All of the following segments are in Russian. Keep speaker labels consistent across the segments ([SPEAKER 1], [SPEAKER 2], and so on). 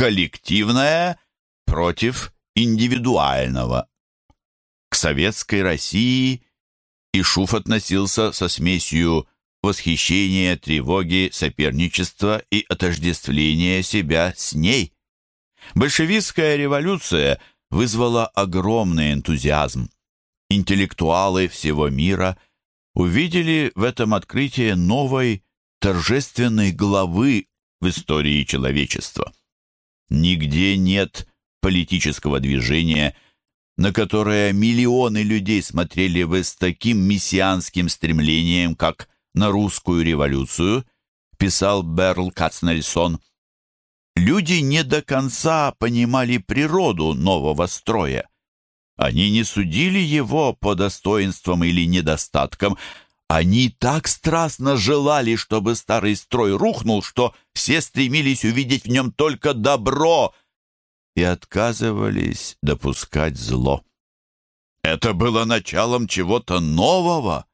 [SPEAKER 1] коллективное против индивидуального. К советской России Ишуф относился со смесью восхищения, тревоги, соперничества и отождествления себя с ней. Большевистская революция вызвала огромный энтузиазм. Интеллектуалы всего мира увидели в этом открытии новой торжественной главы в истории человечества. Нигде нет политического движения, на которое миллионы людей смотрели бы с таким мессианским стремлением, как на русскую революцию, писал Берл Кацнельсон. Люди не до конца понимали природу нового строя. Они не судили его по достоинствам или недостаткам, они так страстно желали, чтобы старый строй рухнул, что все стремились увидеть в нем только добро и отказывались допускать зло. Это было началом чего-то нового.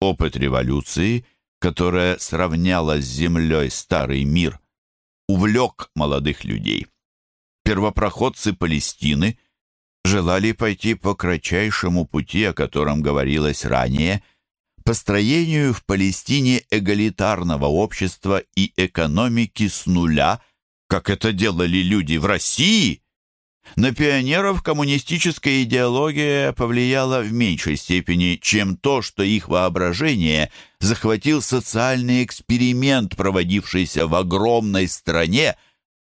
[SPEAKER 1] Опыт революции, которая сравняла с землей старый мир, увлек молодых людей. Первопроходцы Палестины желали пойти по кратчайшему пути, о котором говорилось ранее, построению в Палестине эгалитарного общества и экономики с нуля, как это делали люди в России. На пионеров коммунистическая идеология повлияла в меньшей степени, чем то, что их воображение захватил социальный эксперимент, проводившийся в огромной стране,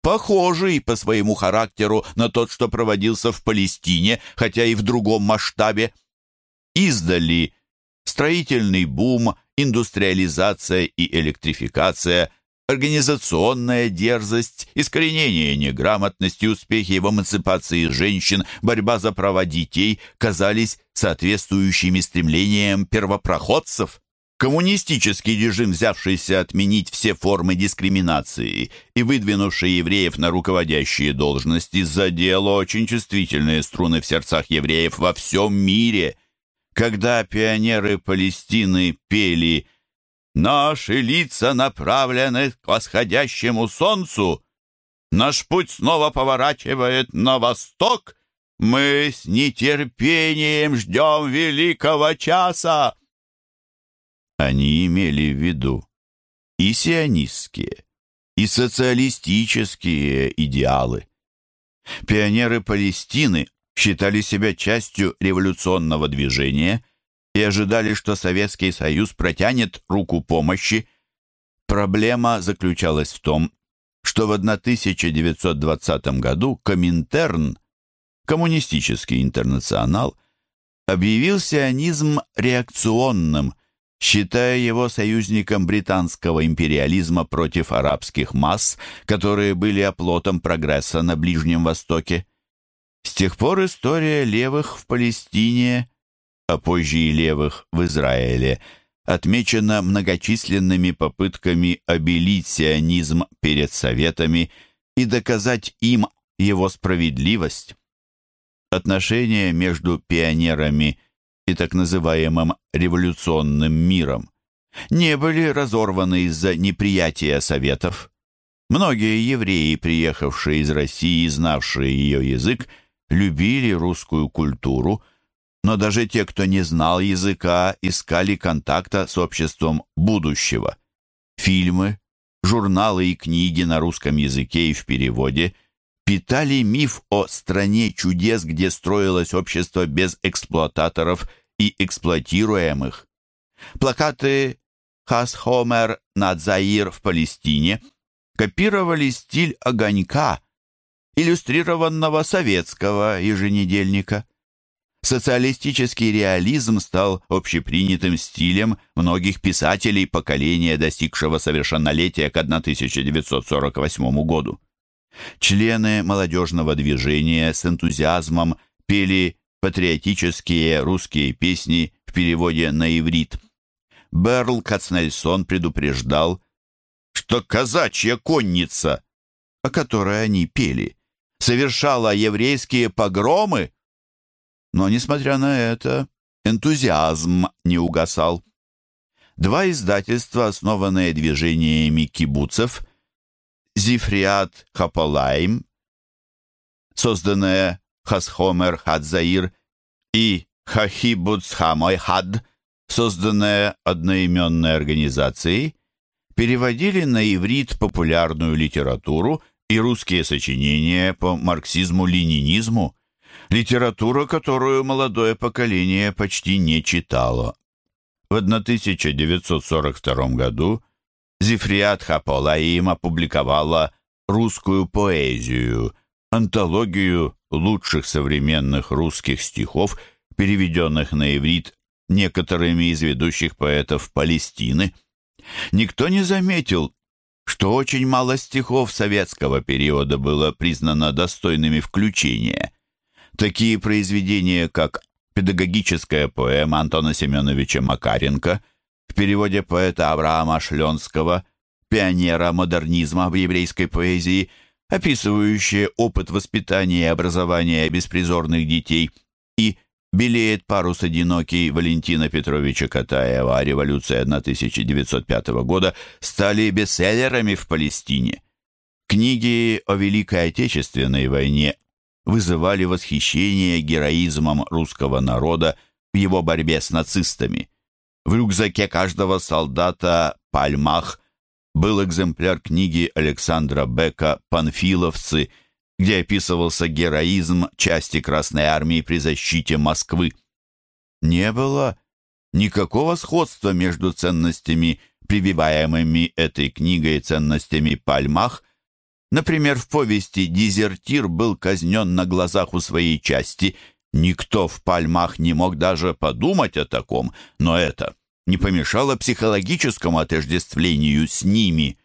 [SPEAKER 1] похожий по своему характеру на тот, что проводился в Палестине, хотя и в другом масштабе. Издали строительный бум, индустриализация и электрификация, организационная дерзость, искоренение неграмотности, успехи в эмансипации женщин, борьба за права детей казались соответствующими стремлениям первопроходцев. Коммунистический режим, взявшийся отменить все формы дискриминации и выдвинувший евреев на руководящие должности, задел очень чувствительные струны в сердцах евреев во всем мире. Когда пионеры Палестины пели «Наши лица направлены к восходящему солнцу», «Наш путь снова поворачивает на восток», «Мы с нетерпением ждем великого часа», они имели в виду и сионистские, и социалистические идеалы. Пионеры Палестины считали себя частью революционного движения и ожидали, что Советский Союз протянет руку помощи. Проблема заключалась в том, что в 1920 году Коминтерн, коммунистический интернационал, объявил сионизм реакционным – считая его союзником британского империализма против арабских масс, которые были оплотом прогресса на Ближнем Востоке. С тех пор история левых в Палестине, а позже и левых в Израиле, отмечена многочисленными попытками обелить сионизм перед Советами и доказать им его справедливость. Отношения между пионерами и так называемым революционным миром, не были разорваны из-за неприятия Советов. Многие евреи, приехавшие из России и знавшие ее язык, любили русскую культуру, но даже те, кто не знал языка, искали контакта с обществом будущего. Фильмы, журналы и книги на русском языке и в переводе питали миф о стране чудес, где строилось общество без эксплуататоров и эксплуатируемых. Плакаты «Хас-Хомер Надзаир в Палестине» копировали стиль огонька, иллюстрированного советского еженедельника. Социалистический реализм стал общепринятым стилем многих писателей поколения, достигшего совершеннолетия к 1948 году. Члены молодежного движения с энтузиазмом пели патриотические русские песни в переводе на иврит. Берл Кацнельсон предупреждал, что казачья конница, о которой они пели, совершала еврейские погромы. Но, несмотря на это, энтузиазм не угасал. Два издательства, основанные движениями кибуцев, Зифриат Хаполайм, созданная Хасхомер Хадзаир, и Хахибуцхамой Хад, созданная одноименной организацией, переводили на иврит популярную литературу и русские сочинения по марксизму-ленинизму, литература, которую молодое поколение почти не читало. В 1942 году Зифриат Хаполаим опубликовала «Русскую поэзию», антологию лучших современных русских стихов, переведенных на иврит некоторыми из ведущих поэтов Палестины. Никто не заметил, что очень мало стихов советского периода было признано достойными включения. Такие произведения, как педагогическая поэма Антона Семеновича Макаренко – в переводе поэта Авраама Шленского, пионера модернизма в еврейской поэзии, описывающее опыт воспитания и образования беспризорных детей, и «Белеет парус одинокий» Валентина Петровича Катаева о революции 1905 года стали бестселлерами в Палестине. Книги о Великой Отечественной войне вызывали восхищение героизмом русского народа в его борьбе с нацистами. В рюкзаке каждого солдата «Пальмах» был экземпляр книги Александра Бека «Панфиловцы», где описывался героизм части Красной Армии при защите Москвы. Не было никакого сходства между ценностями, прививаемыми этой книгой ценностями Пальмах. Например, в повести «Дезертир» был казнен на глазах у своей части – Никто в пальмах не мог даже подумать о таком, но это не помешало психологическому отождествлению с ними.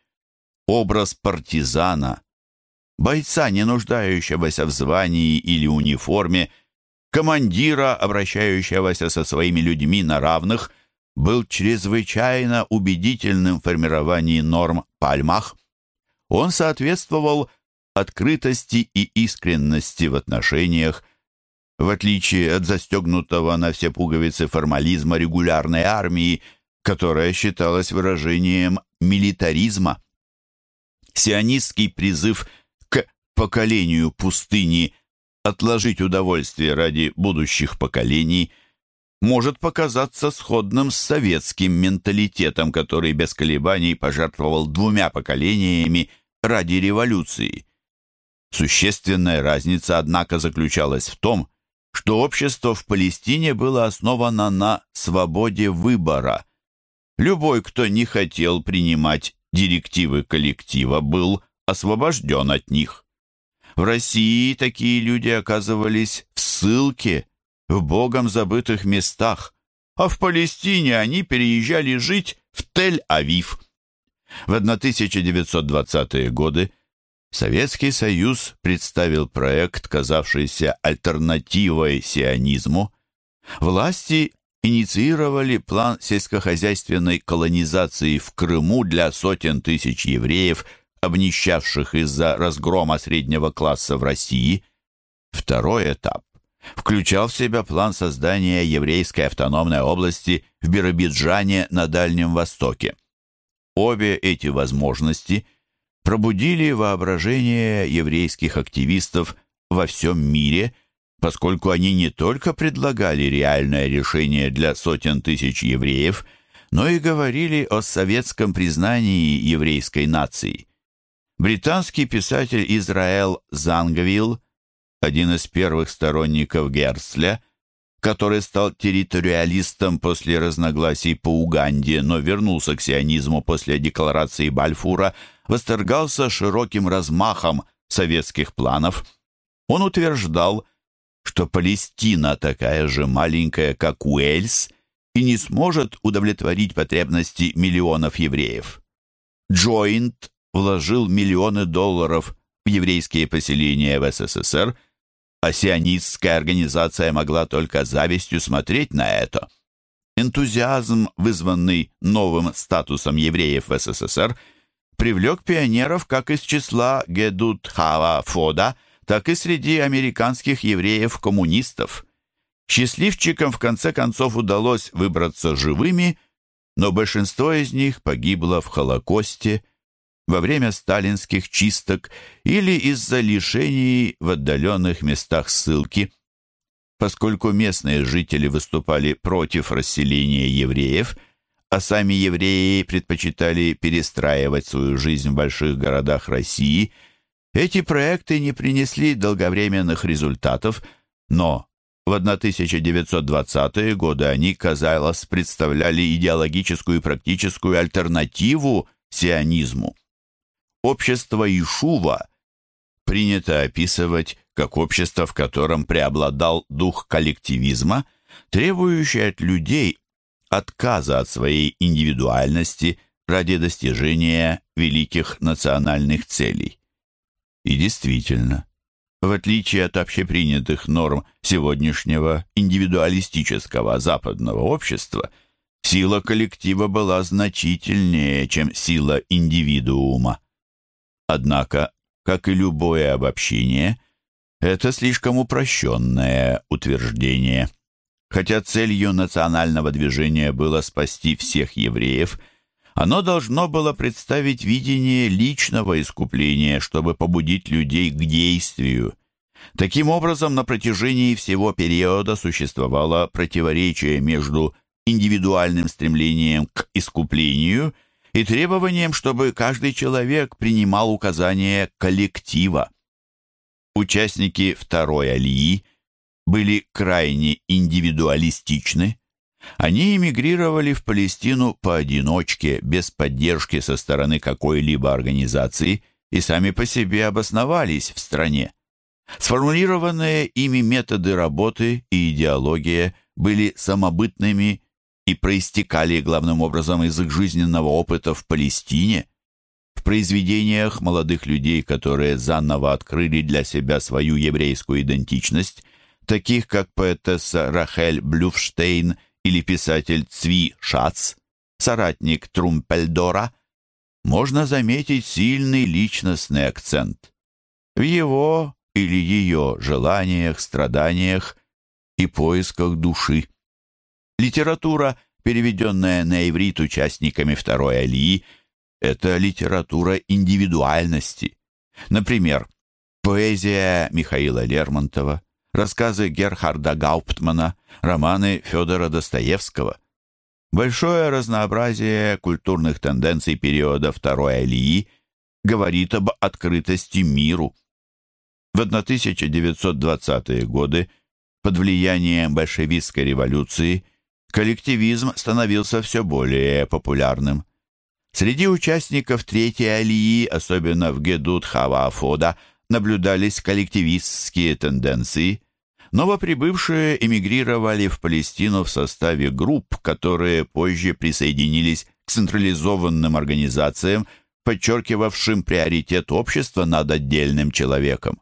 [SPEAKER 1] Образ партизана, бойца, не нуждающегося в звании или униформе, командира, обращающегося со своими людьми на равных, был чрезвычайно убедительным в формировании норм пальмах. Он соответствовал открытости и искренности в отношениях, в отличие от застегнутого на все пуговицы формализма регулярной армии, которая считалась выражением милитаризма. Сионистский призыв поколению пустыни отложить удовольствие ради будущих поколений может показаться сходным с советским менталитетом, который без колебаний пожертвовал двумя поколениями ради революции. Существенная разница, однако, заключалась в том, что общество в Палестине было основано на свободе выбора. Любой, кто не хотел принимать директивы коллектива, был освобожден от них. В России такие люди оказывались в ссылке, в богом забытых местах, а в Палестине они переезжали жить в Тель-Авив. В 1920-е годы Советский Союз представил проект, казавшийся альтернативой сионизму. Власти инициировали план сельскохозяйственной колонизации в Крыму для сотен тысяч евреев, обнищавших из-за разгрома среднего класса в России. Второй этап включал в себя план создания еврейской автономной области в Биробиджане на Дальнем Востоке. Обе эти возможности – пробудили воображение еврейских активистов во всем мире, поскольку они не только предлагали реальное решение для сотен тысяч евреев, но и говорили о советском признании еврейской нации. Британский писатель Израэл Зангвилл, один из первых сторонников Герцля, который стал территориалистом после разногласий по Уганде, но вернулся к сионизму после декларации Бальфура, восторгался широким размахом советских планов. Он утверждал, что Палестина такая же маленькая, как Уэльс, и не сможет удовлетворить потребности миллионов евреев. Джойнт вложил миллионы долларов в еврейские поселения в СССР – а сионистская организация могла только завистью смотреть на это. Энтузиазм, вызванный новым статусом евреев в СССР, привлек пионеров как из числа Гедут-Хава Фода, так и среди американских евреев-коммунистов. Счастливчикам в конце концов удалось выбраться живыми, но большинство из них погибло в Холокосте, во время сталинских чисток или из-за лишений в отдаленных местах ссылки. Поскольку местные жители выступали против расселения евреев, а сами евреи предпочитали перестраивать свою жизнь в больших городах России, эти проекты не принесли долговременных результатов, но в 1920-е годы они, казалось, представляли идеологическую и практическую альтернативу сионизму. Общество Ишува принято описывать как общество, в котором преобладал дух коллективизма, требующий от людей отказа от своей индивидуальности ради достижения великих национальных целей. И действительно, в отличие от общепринятых норм сегодняшнего индивидуалистического западного общества, сила коллектива была значительнее, чем сила индивидуума. Однако, как и любое обобщение, это слишком упрощенное утверждение. Хотя целью национального движения было спасти всех евреев, оно должно было представить видение личного искупления, чтобы побудить людей к действию. Таким образом, на протяжении всего периода существовало противоречие между индивидуальным стремлением к искуплению – и требованием, чтобы каждый человек принимал указания коллектива. Участники второй алии были крайне индивидуалистичны. Они эмигрировали в Палестину поодиночке, без поддержки со стороны какой-либо организации и сами по себе обосновались в стране. Сформулированные ими методы работы и идеология были самобытными и проистекали главным образом из их жизненного опыта в Палестине. В произведениях молодых людей, которые заново открыли для себя свою еврейскую идентичность, таких как поэтесса Рахель Блюфштейн или писатель Цви Шац, соратник Трумпельдора, можно заметить сильный личностный акцент. В его или ее желаниях, страданиях и поисках души. Литература, переведенная на иврит участниками второй алии, это литература индивидуальности. Например, поэзия Михаила Лермонтова, рассказы Герхарда Гауптмана, романы Федора Достоевского. Большое разнообразие культурных тенденций периода второй алии говорит об открытости миру. В 1920-е годы под влиянием большевистской революции – коллективизм становился все более популярным. Среди участников Третьей Алии, особенно в Гедут Хава-Афода, наблюдались коллективистские тенденции. Новоприбывшие эмигрировали в Палестину в составе групп, которые позже присоединились к централизованным организациям, подчеркивавшим приоритет общества над отдельным человеком.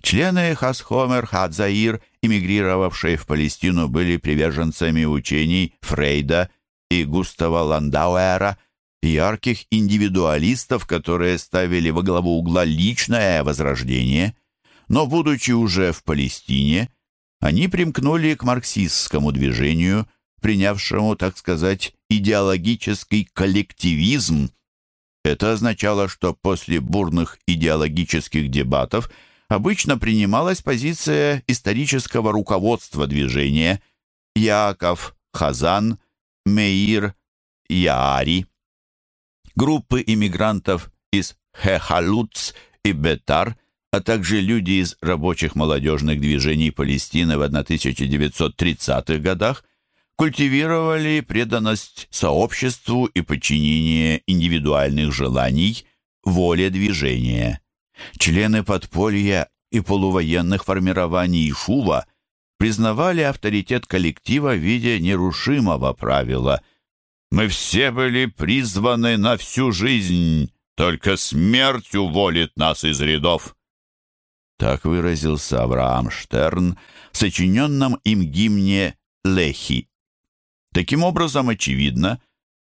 [SPEAKER 1] Члены Хасхомер Хадзаир, эмигрировавшие в Палестину, были приверженцами учений Фрейда и Густава Ландауэра, ярких индивидуалистов, которые ставили во главу угла личное возрождение. Но, будучи уже в Палестине, они примкнули к марксистскому движению, принявшему, так сказать, идеологический коллективизм. Это означало, что после бурных идеологических дебатов – обычно принималась позиция исторического руководства движения Яков Хазан, Меир Яари. Группы иммигрантов из Хехалуц и Бетар, а также люди из рабочих молодежных движений Палестины в 1930-х годах культивировали преданность сообществу и подчинение индивидуальных желаний воле движения. Члены подполья и полувоенных формирований Шува признавали авторитет коллектива в виде нерушимого правила «Мы все были призваны на всю жизнь, только смерть уволит нас из рядов». Так выразился Авраам Штерн в сочиненном им гимне «Лехи». Таким образом, очевидно,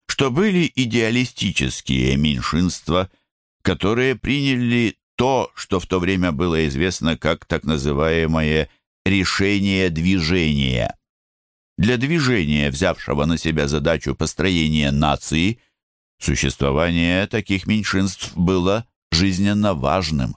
[SPEAKER 1] что были идеалистические меньшинства, которые приняли то, что в то время было известно как так называемое «решение движения». Для движения, взявшего на себя задачу построения нации, Существование таких меньшинств было жизненно важным.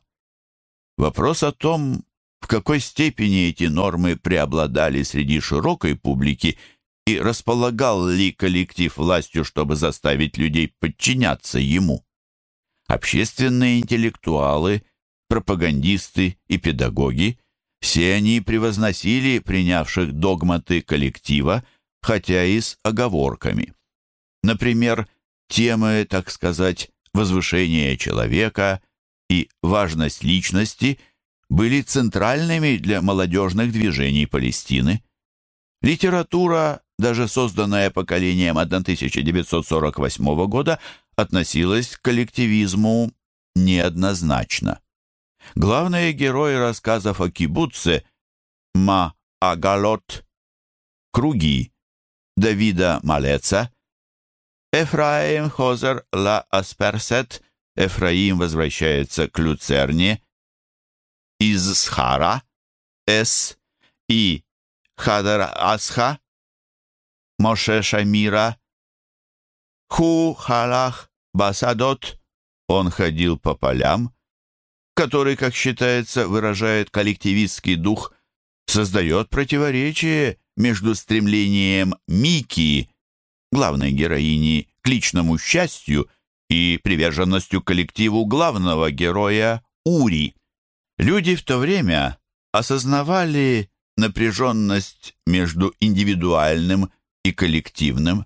[SPEAKER 1] Вопрос о том, в какой степени эти нормы преобладали среди широкой публики и располагал ли коллектив властью, чтобы заставить людей подчиняться ему. Общественные интеллектуалы, пропагандисты и педагоги – все они превозносили принявших догматы коллектива, хотя и с оговорками. Например, темы, так сказать, возвышения человека и важность личности были центральными для молодежных движений Палестины. Литература, даже созданная поколением 1948 года, относилась к коллективизму неоднозначно. Главные герои рассказов о кибуце Ма Агалот, Круги, Давида Малеца, Эфраим Хозер Ла Асперсет, Эфраим возвращается к Люцерне, из Схара, С и Хадар Асха, Моше Шамира, Ху Халах Басадот, он ходил по полям, который, как считается, выражает коллективистский дух, создает противоречие между стремлением Мики, главной героини, к личному счастью и приверженностью коллективу главного героя Ури. Люди в то время осознавали напряженность между индивидуальным и коллективным.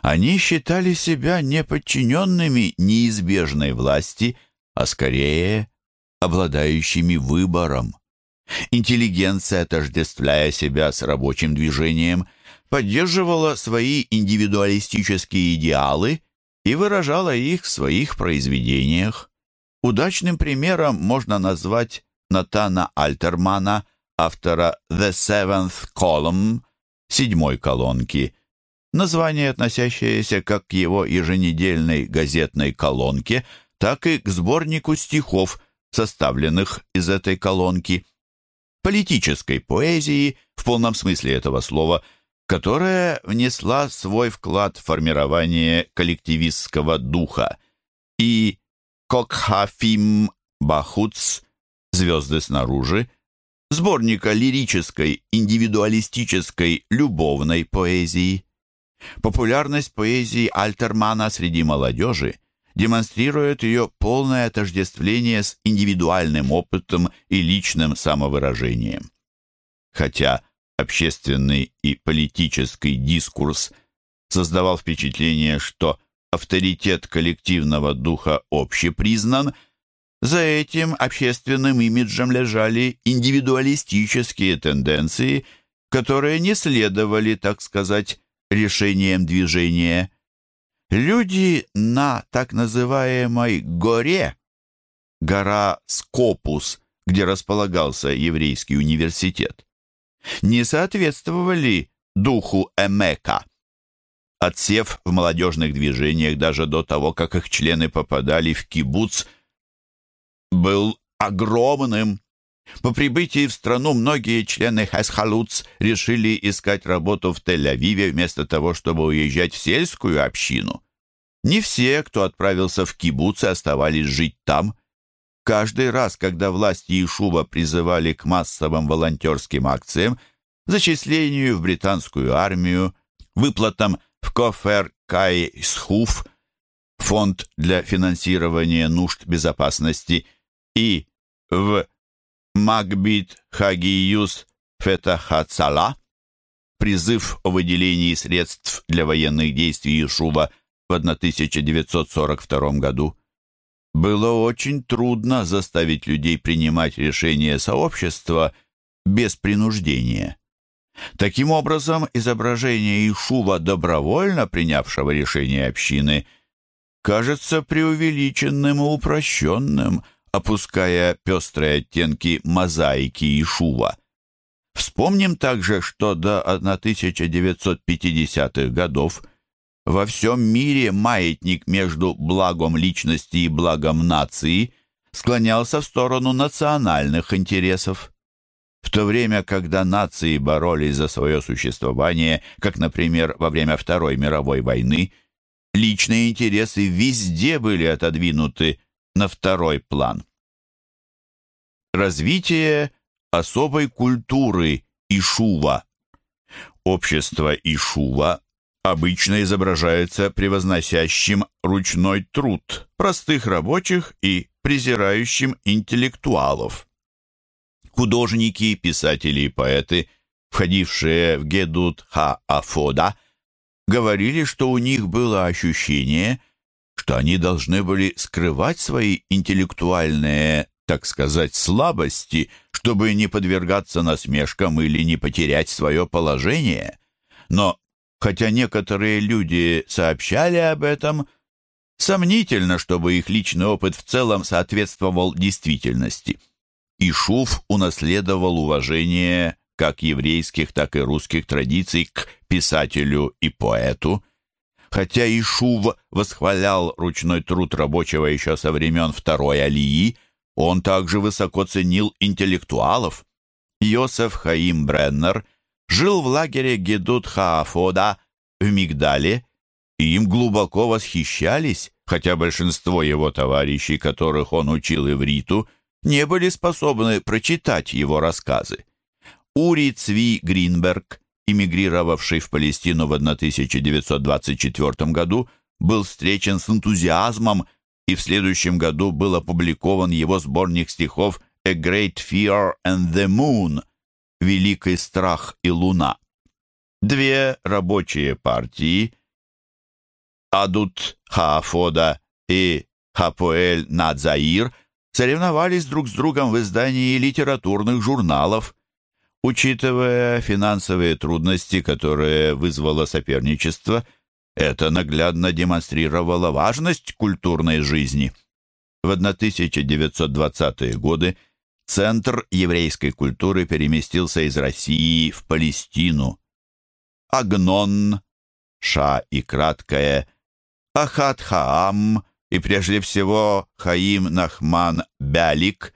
[SPEAKER 1] Они считали себя не подчиненными неизбежной власти, а скорее обладающими выбором. Интеллигенция, отождествляя себя с рабочим движением, поддерживала свои индивидуалистические идеалы и выражала их в своих произведениях. Удачным примером можно назвать Натана Альтермана, автора «The Seventh Column» седьмой колонки, название, относящееся как к его еженедельной газетной колонке, так и к сборнику стихов – составленных из этой колонки, политической поэзии в полном смысле этого слова, которая внесла свой вклад в формирование коллективистского духа, и Кокхафим Бахуц «Звезды снаружи», сборника лирической, индивидуалистической, любовной поэзии. Популярность поэзии Альтермана среди молодежи демонстрирует ее полное отождествление с индивидуальным опытом и личным самовыражением. Хотя общественный и политический дискурс создавал впечатление, что авторитет коллективного духа общепризнан, за этим общественным имиджем лежали индивидуалистические тенденции, которые не следовали, так сказать, решениям движения – Люди на так называемой горе, гора Скопус, где располагался еврейский университет, не соответствовали духу Эмека. Отсев в молодежных движениях даже до того, как их члены попадали в кибуц, был огромным. По прибытии в страну многие члены Хесхалуц решили искать работу в Тель-Авиве вместо того, чтобы уезжать в сельскую общину. Не все, кто отправился в кибуцы, оставались жить там. Каждый раз, когда власти Ишуба призывали к массовым волонтерским акциям, зачислению в британскую армию, выплатам в Кофер Кай Схуф, фонд для финансирования нужд безопасности, и в Магбит Хагиюс Фетахацала, призыв о выделении средств для военных действий Ишуба в 1942 году. Было очень трудно заставить людей принимать решения сообщества без принуждения. Таким образом, изображение Ишува, добровольно принявшего решение общины, кажется преувеличенным и упрощенным, опуская пестрые оттенки мозаики Ишува. Вспомним также, что до 1950-х годов во всем мире маятник между благом личности и благом нации склонялся в сторону национальных интересов. В то время, когда нации боролись за свое существование, как, например, во время Второй мировой войны, личные интересы везде были отодвинуты на второй план. Развитие особой культуры Ишува. Общество Ишува обычно изображается превозносящим ручной труд простых рабочих и презирающим интеллектуалов. Художники, писатели и поэты, входившие в Гедут Ха-Афода, говорили, что у них было ощущение, что они должны были скрывать свои интеллектуальные, так сказать, слабости, чтобы не подвергаться насмешкам или не потерять свое положение. Но хотя некоторые люди сообщали об этом, сомнительно, чтобы их личный опыт в целом соответствовал действительности. Ишуф унаследовал уважение как еврейских, так и русских традиций к писателю и поэту. Хотя Ишув восхвалял ручной труд рабочего еще со времен Второй Алии, он также высоко ценил интеллектуалов. Йосеф Хаим Бреннер жил в лагере Гедут Хаафода в Мигдале, и им глубоко восхищались, хотя большинство его товарищей, которых он учил ивриту, не были способны прочитать его рассказы. Ури Цви Гринберг, эмигрировавший в Палестину в 1924 году, был встречен с энтузиазмом, и в следующем году был опубликован его сборник стихов «A Great Fear and the Moon» «Великий страх и луна». Две рабочие партии Адут Хаафода и Хапоэль Надзаир соревновались друг с другом в издании литературных журналов. Учитывая финансовые трудности, которые вызвало соперничество, это наглядно демонстрировало важность культурной жизни. В 1920-е годы Центр еврейской культуры переместился из России в Палестину. Агнон, Ша и краткое, Ахат Хаам и прежде всего Хаим Нахман Бялик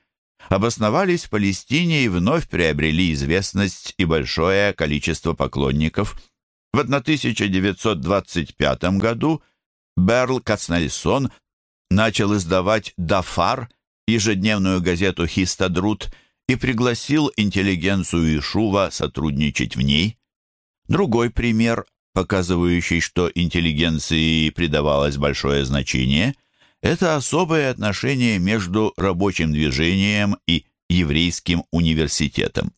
[SPEAKER 1] обосновались в Палестине и вновь приобрели известность и большое количество поклонников. В 1925 году Берл Кацнельсон начал издавать «Дафар», ежедневную газету «Хистадрут» и пригласил интеллигенцию Ишува сотрудничать в ней. Другой пример, показывающий, что интеллигенции придавалось большое значение, это особое отношение между рабочим движением и еврейским университетом.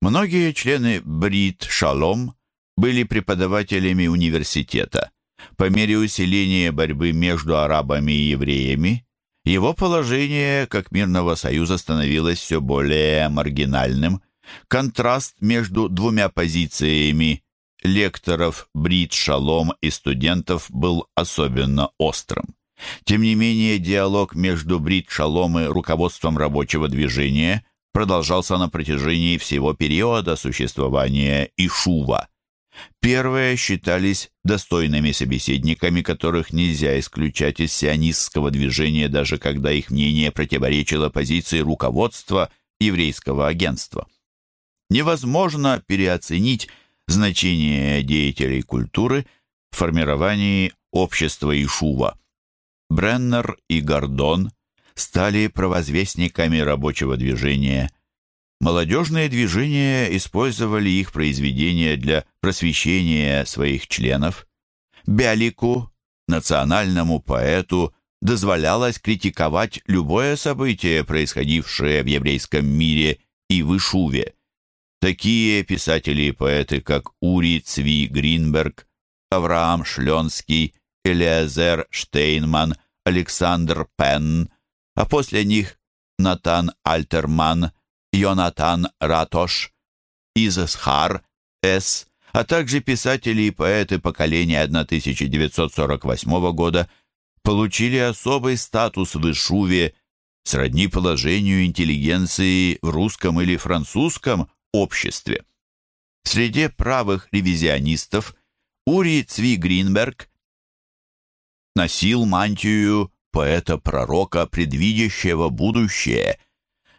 [SPEAKER 1] Многие члены Брит Шалом были преподавателями университета. По мере усиления борьбы между арабами и евреями, его положение как мирного союза становилось все более маргинальным. Контраст между двумя позициями лекторов Брит Шалом и студентов был особенно острым. Тем не менее, диалог между Брит Шалом и руководством рабочего движения продолжался на протяжении всего периода существования Ишува. Первые считались достойными собеседниками, которых нельзя исключать из сионистского движения, даже когда их мнение противоречило позиции руководства еврейского агентства. Невозможно переоценить значение деятелей культуры в формировании общества Ишува. Бреннер и Гордон стали провозвестниками рабочего движения – Молодежные движения использовали их произведения для просвещения своих членов. Бялику, национальному поэту, дозволялось критиковать любое событие, происходившее в еврейском мире и в Ишуве. Такие писатели и поэты, как Ури Цви Гринберг, Авраам Шленский, Элиазер Штейнман, Александр Пенн, а после них Натан Альтерман – Йонатан Ратош, Изесхар С., а также писатели и поэты поколения 1948 года получили особый статус в Ишуве сродни положению интеллигенции в русском или французском обществе. В среде правых ревизионистов Ури Цви Гринберг носил мантию поэта-пророка, предвидящего будущее –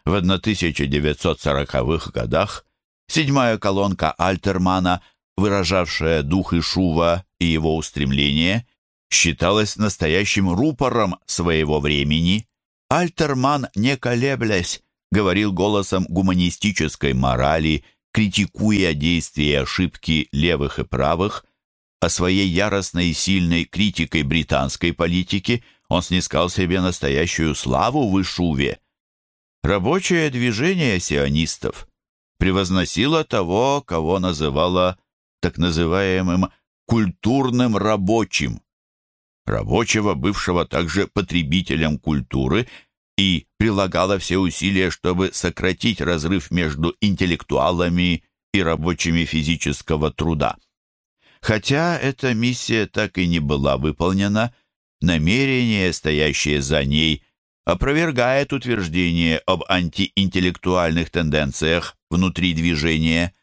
[SPEAKER 1] в 1940-х годах седьмая колонка Альтермана, выражавшая дух Ишува и его устремления, считалось настоящим рупором своего времени. Альтерман, не колеблясь, говорил голосом гуманистической морали, критикуя действия и ошибки левых и правых, о своей яростной и сильной критикой британской политики он снискал себе настоящую славу в Ишуве. Рабочее движение сионистов превозносило того, кого называло так называемым культурным рабочим, рабочего, бывшего также потребителем культуры, и прилагала все усилия, чтобы сократить разрыв между интеллектуалами и рабочими физического труда. Хотя эта миссия так и не была выполнена, намерение, стоящее за ней, опровергает утверждение об антиинтеллектуальных тенденциях внутри движения.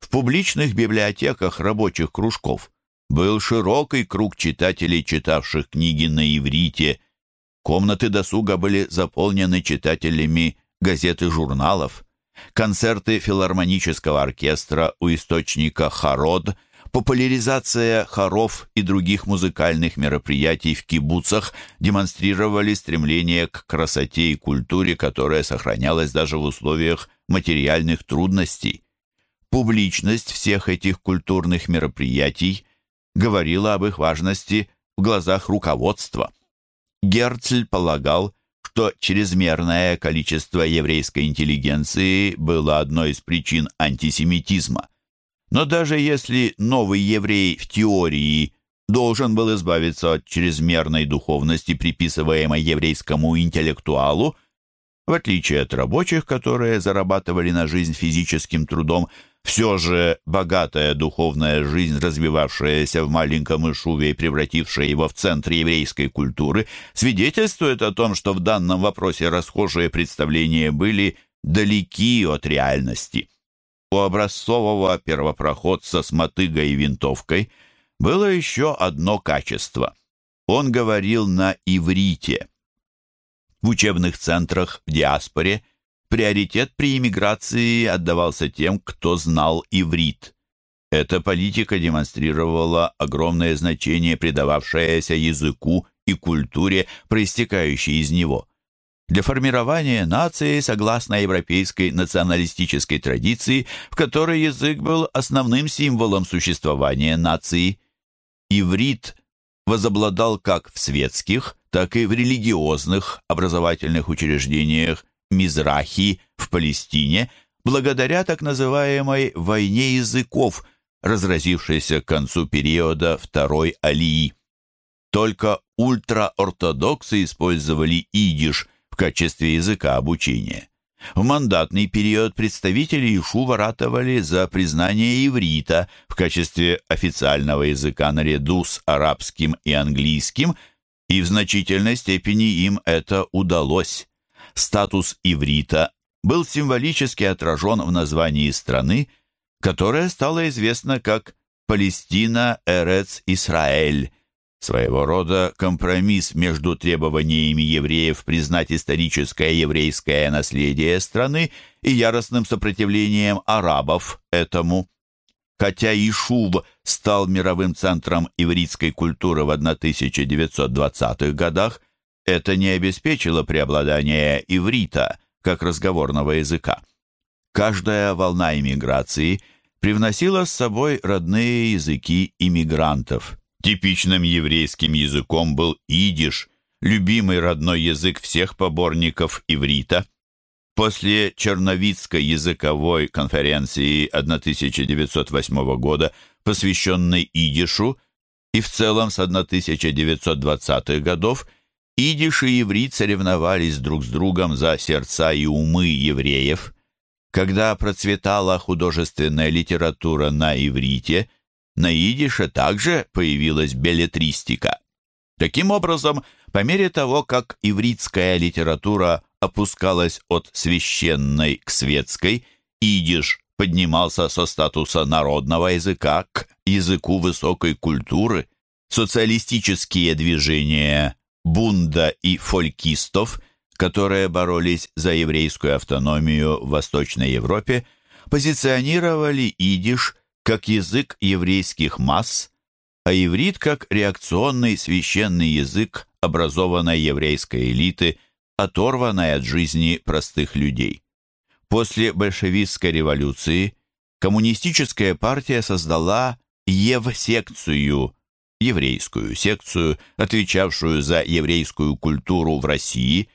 [SPEAKER 1] В публичных библиотеках рабочих кружков был широкий круг читателей, читавших книги на иврите. Комнаты досуга были заполнены читателями газет и журналов. Концерты филармонического оркестра у источника «Харод» Популяризация хоров и других музыкальных мероприятий в кибуцах демонстрировали стремление к красоте и культуре, которая сохранялась даже в условиях материальных трудностей. Публичность всех этих культурных мероприятий говорила об их важности в глазах руководства. Герцль полагал, что чрезмерное количество еврейской интеллигенции было одной из причин антисемитизма. Но даже если новый еврей в теории должен был избавиться от чрезмерной духовности, приписываемой еврейскому интеллектуалу, в отличие от рабочих, которые зарабатывали на жизнь физическим трудом, все же богатая духовная жизнь, развивавшаяся в маленьком Ишуве и превратившая его в центр еврейской культуры, свидетельствует о том, что в данном вопросе расхожие представления были далеки от реальности. У образцового первопроходца с мотыгой и винтовкой было еще одно качество. Он говорил на иврите. В учебных центрах в диаспоре приоритет при иммиграции отдавался тем, кто знал иврит. Эта политика демонстрировала огромное значение, придававшееся языку и культуре, проистекающей из него – для формирования нации согласно европейской националистической традиции, в которой язык был основным символом существования нации. Иврит возобладал как в светских, так и в религиозных образовательных учреждениях Мизрахи в Палестине, благодаря так называемой «войне языков», разразившейся к концу периода Второй Алии. Только ультраортодоксы использовали идиш качестве языка обучения. В мандатный период представители Ишу ратовали за признание иврита в качестве официального языка наряду с арабским и английским, и в значительной степени им это удалось. Статус иврита был символически отражен в названии страны, которая стала известна как Палестина Эрец Исраэль, Своего рода компромисс между требованиями евреев признать историческое еврейское наследие страны и яростным сопротивлением арабов этому. Хотя Ишуб стал мировым центром ивритской культуры в 1920-х годах, это не обеспечило преобладание иврита как разговорного языка. Каждая волна иммиграции привносила с собой родные языки иммигрантов – Типичным еврейским языком был идиш, любимый родной язык всех поборников иврита. После Черновицкой языковой конференции 1908 года, посвященной идишу, и в целом с 1920-х годов, идиш и иврит соревновались друг с другом за сердца и умы евреев. Когда процветала художественная литература на иврите – на идише также появилась беллетристика. Таким образом, по мере того, как ивритская литература опускалась от священной к светской, идиш поднимался со статуса народного языка к языку высокой культуры. Социалистические движения бунда и фолькистов, которые боролись за еврейскую автономию в Восточной Европе, позиционировали идиш как язык еврейских масс, а иврит как реакционный священный язык образованной еврейской элиты, оторванной от жизни простых людей. После большевистской революции коммунистическая партия создала Евсекцию, еврейскую секцию, отвечавшую за еврейскую культуру в России,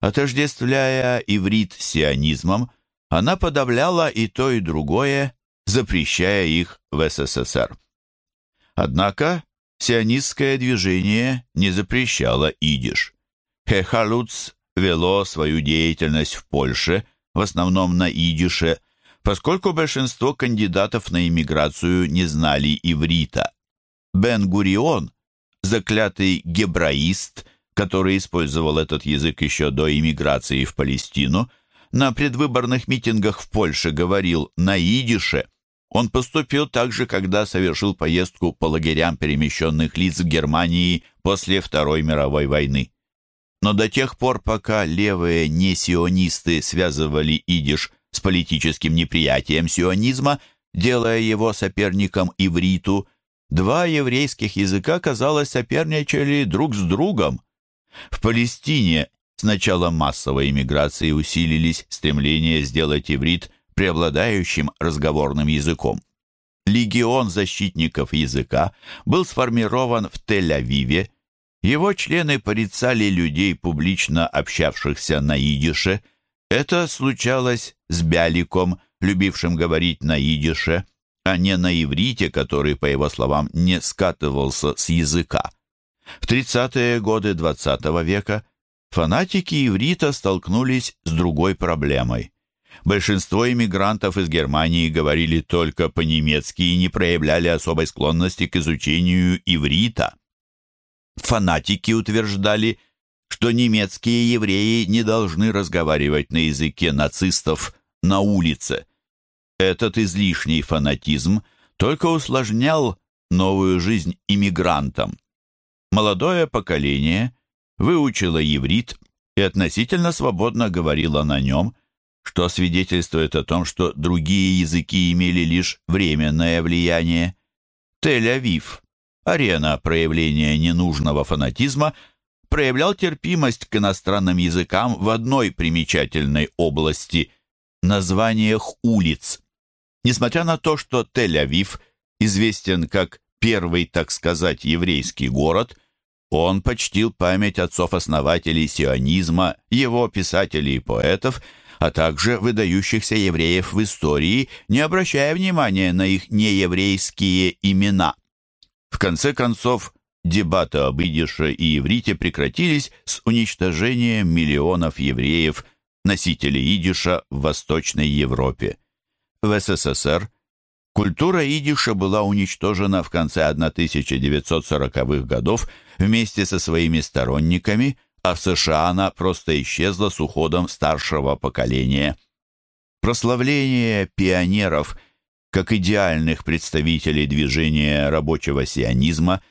[SPEAKER 1] отождествляя иврит с сионизмом, она подавляла и то, и другое, запрещая их в СССР. Однако сионистское движение не запрещало идиш. Хехалуц вело свою деятельность в Польше, в основном на идише, поскольку большинство кандидатов на иммиграцию не знали иврита. Бен-Гурион, заклятый гебраист, который использовал этот язык еще до иммиграции в Палестину, на предвыборных митингах в Польше говорил на идише – он поступил так же, когда совершил поездку по лагерям перемещенных лиц в Германии после Второй мировой войны. Но до тех пор, пока левые несионисты связывали идиш с политическим неприятием сионизма, делая его соперником ивриту, два еврейских языка, казалось, соперничали друг с другом. В Палестине с начала массовой иммиграции усилились стремления сделать иврит преобладающим разговорным языком. Легион защитников языка был сформирован в Тель-Авиве. Его члены порицали людей, публично общавшихся на идише. Это случалось с Бяликом, любившим говорить на идише, а не на иврите, который, по его словам, не скатывался с языка. В 30-е годы XX -го века фанатики иврита столкнулись с другой проблемой большинство иммигрантов из Германии говорили только по-немецки и не проявляли особой склонности к изучению иврита. Фанатики утверждали, что немецкие евреи не должны разговаривать на языке нацистов на улице. Этот излишний фанатизм только усложнял новую жизнь иммигрантам. Молодое поколение выучило иврит и относительно свободно говорило на нем – что свидетельствует о том, что другие языки имели лишь временное влияние. Тель-Авив, арена проявления ненужного фанатизма, проявлял терпимость к иностранным языкам в одной примечательной области – названиях улиц. Несмотря на то, что Тель-Авив известен как первый, так сказать, еврейский город, он почтил память отцов-основателей сионизма, его писателей и поэтов – а также выдающихся евреев в истории, не обращая внимания на их нееврейские имена. В конце концов, дебаты об идише и иврите прекратились с уничтожением миллионов евреев, носителей идиша в Восточной Европе. В СССР культура идиша была уничтожена в конце 1940-х годов вместе со своими сторонниками – а в США она просто исчезла с уходом старшего поколения. Прославление пионеров как идеальных представителей движения рабочего сионизма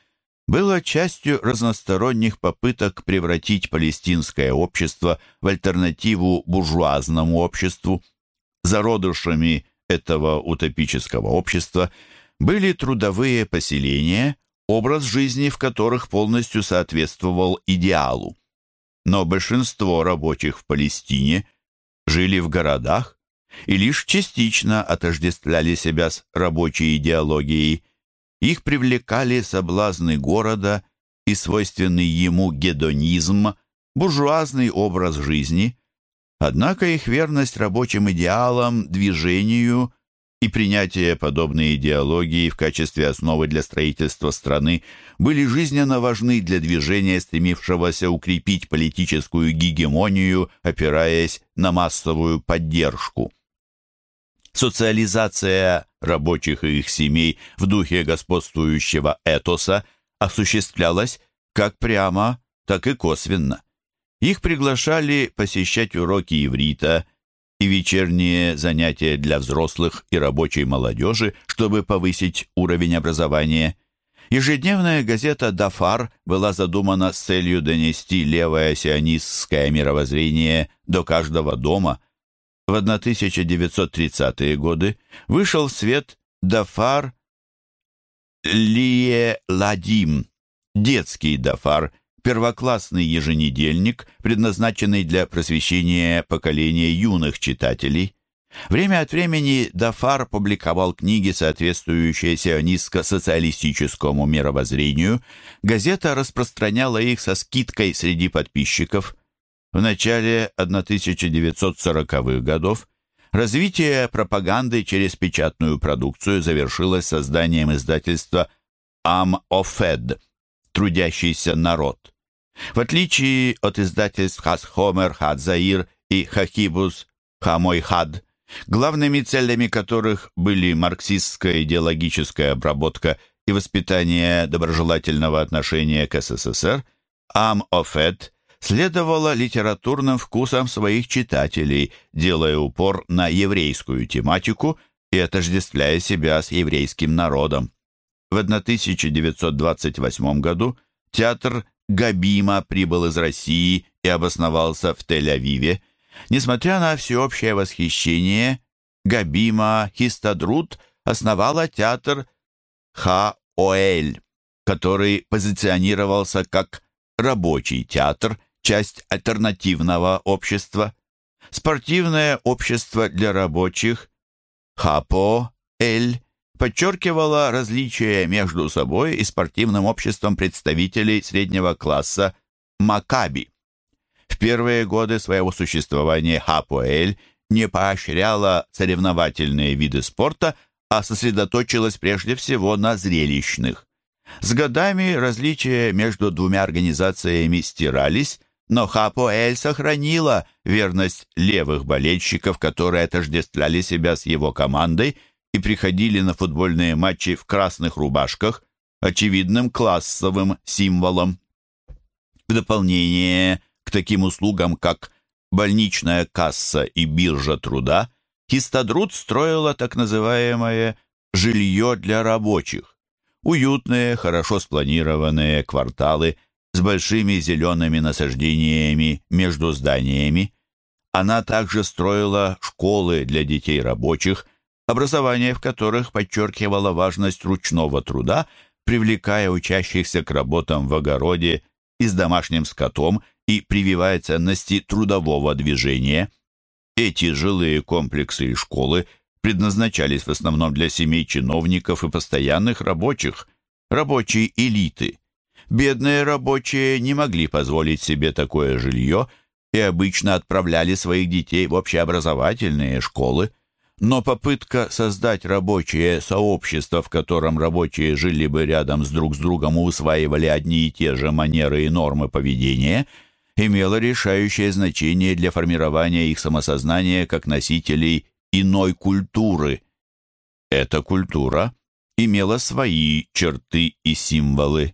[SPEAKER 1] было частью разносторонних попыток превратить палестинское общество в альтернативу буржуазному обществу. Зародышами этого утопического общества были трудовые поселения, образ жизни в которых полностью соответствовал идеалу но большинство рабочих в Палестине жили в городах и лишь частично отождествляли себя с рабочей идеологией. Их привлекали соблазны города и свойственный ему гедонизм, буржуазный образ жизни. Однако их верность рабочим идеалам, движению и принятие подобной идеологии в качестве основы для строительства страны были жизненно важны для движения, стремившегося укрепить политическую гегемонию, опираясь на массовую поддержку. Социализация рабочих и их семей в духе господствующего этоса осуществлялась как прямо, так и косвенно. Их приглашали посещать уроки иврита – и вечерние занятия для взрослых и рабочей молодежи, чтобы повысить уровень образования. Ежедневная газета «Дафар» была задумана с целью донести левое сионистское мировоззрение до каждого дома. В 1930-е годы вышел в свет «Дафар Лие Ладим, детский дафар, первоклассный еженедельник, предназначенный для просвещения поколения юных читателей. Время от времени Дафар публиковал книги, соответствующие сионистско-социалистическому мировоззрению. Газета распространяла их со скидкой среди подписчиков. В начале 1940-х годов развитие пропаганды через печатную продукцию завершилось созданием издательства «Ам-Офед» – «Трудящийся народ». В отличие от издательств «Хасхомер», «Хадзаир» и «Хахибус», «Хамой-Хад», главными целями которых были марксистская идеологическая обработка и воспитание доброжелательного отношения к СССР, Ам-Офед следовала литературным вкусам своих читателей, делая упор на еврейскую тематику и отождествляя себя с еврейским народом. В 1928 году театр Габима прибыл из России и обосновался в Тель-Авиве. Несмотря на всеобщее восхищение, Габима Хистадрут основала театр Ха-Оэль, который позиционировался как рабочий театр, часть альтернативного общества. Спортивное общество для рабочих Хапо-Эль подчеркивало различия между собой и спортивным обществом представителей среднего класса Макаби. В первые годы своего существования Хапуэль не поощряла соревновательные виды спорта, а сосредоточилась прежде всего на зрелищных. С годами различия между двумя организациями стирались, но Хапуэль сохранила верность левых болельщиков, которые отождествляли себя с его командой и приходили на футбольные матчи в красных рубашках, очевидным классовым символом. В дополнение к таким услугам, как больничная касса и биржа труда, Хистадрут строила так называемое «жилье для рабочих». Уютные, хорошо спланированные кварталы с большими зелеными насаждениями между зданиями. Она также строила школы для детей рабочих, образование в которых подчеркивало важность ручного труда, привлекая учащихся к работам в огороде и с домашним скотом и прививая ценности трудового движения. Эти жилые комплексы и школы предназначались в основном для семей чиновников и постоянных рабочих, рабочей элиты. Бедные рабочие не могли позволить себе такое жилье и обычно отправляли своих детей в общеобразовательные школы. Но попытка создать рабочее сообщество, в котором рабочие жили бы рядом с друг с другом и усваивали одни и те же манеры и нормы поведения, имела решающее значение для формирования их самосознания как носителей иной культуры. Эта культура имела свои черты и символы.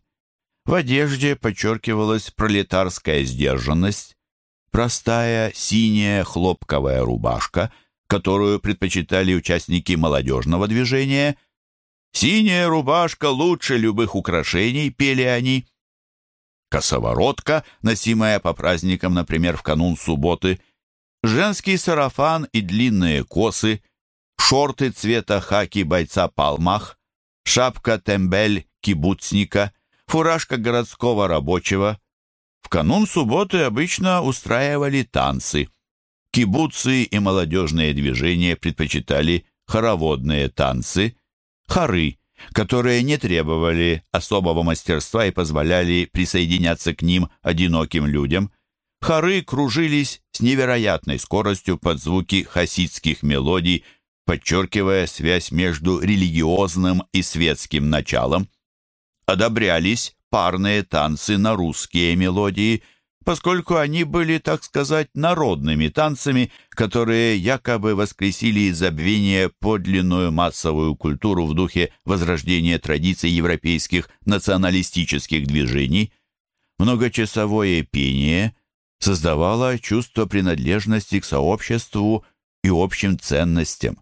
[SPEAKER 1] В одежде подчеркивалась пролетарская сдержанность, простая синяя хлопковая рубашка – которую предпочитали участники молодежного движения. «Синяя рубашка лучше любых украшений», — пели они. Косоворотка, носимая по праздникам, например, в канун субботы, женский сарафан и длинные косы, шорты цвета хаки бойца палмах, шапка тембель кибуцника, фуражка городского рабочего. В канун субботы обычно устраивали танцы. Кибуцы и молодежные движения предпочитали хороводные танцы, хоры, которые не требовали особого мастерства и позволяли присоединяться к ним одиноким людям. Хоры кружились с невероятной скоростью под звуки хасидских мелодий, подчеркивая связь между религиозным и светским началом. Одобрялись парные танцы на русские мелодии – поскольку они были, так сказать, народными танцами, которые якобы воскресили из забвения подлинную массовую культуру в духе возрождения традиций европейских националистических движений. Многочасовое пение создавало чувство принадлежности к сообществу и общим ценностям.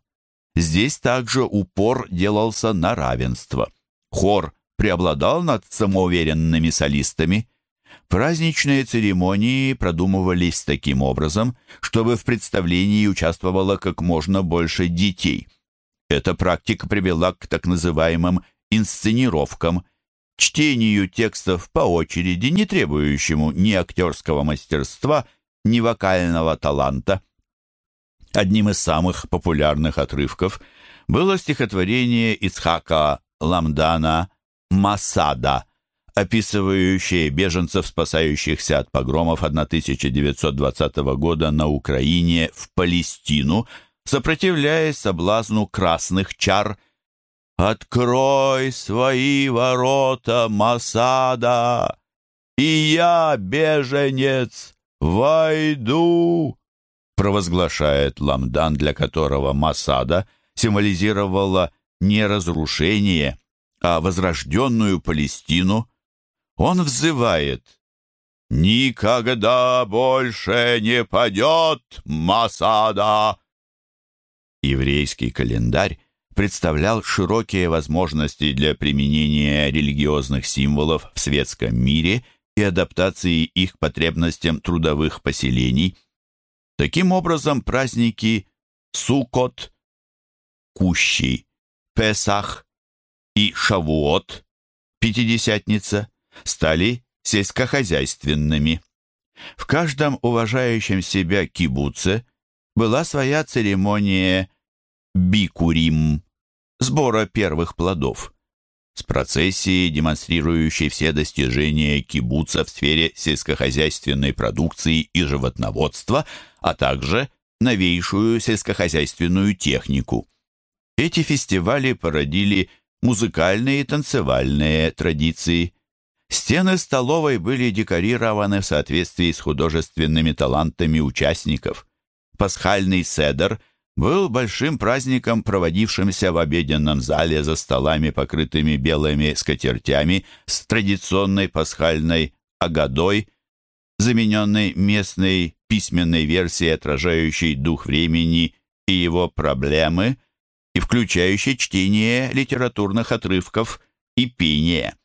[SPEAKER 1] Здесь также упор делался на равенство. Хор преобладал над самоуверенными солистами – Праздничные церемонии продумывались таким образом, чтобы в представлении участвовало как можно больше детей. Эта практика привела к так называемым инсценировкам, чтению текстов по очереди, не требующему ни актерского мастерства, ни вокального таланта. Одним из самых популярных отрывков было стихотворение Ицхака Ламдана «Масада», описывающее беженцев, спасающихся от погромов 1920 года на Украине в Палестину, сопротивляясь соблазну красных чар «Открой свои ворота, Масада, и я, беженец, войду!» провозглашает Ламдан, для которого Масада символизировала не разрушение, а возрожденную Палестину. Он взывает «Никогда больше не падет Масада!» Еврейский календарь представлял широкие возможности для применения религиозных символов в светском мире и адаптации их потребностям трудовых поселений – Таким образом, праздники Сукот, Кущий, Песах и Шавуот, Пятидесятница, стали сельскохозяйственными. В каждом уважающем себя кибуце была своя церемония бикурим, сбора первых плодов с процессией, демонстрирующей все достижения кибуца в сфере сельскохозяйственной продукции и животноводства, а также новейшую сельскохозяйственную технику. Эти фестивали породили музыкальные и танцевальные традиции. Стены столовой были декорированы в соответствии с художественными талантами участников. Пасхальный седер – был большим праздником, проводившимся в обеденном зале за столами, покрытыми белыми скатертями, с традиционной пасхальной агадой, замененной местной письменной версией, отражающей дух времени и его проблемы, и включающей чтение литературных отрывков и пение.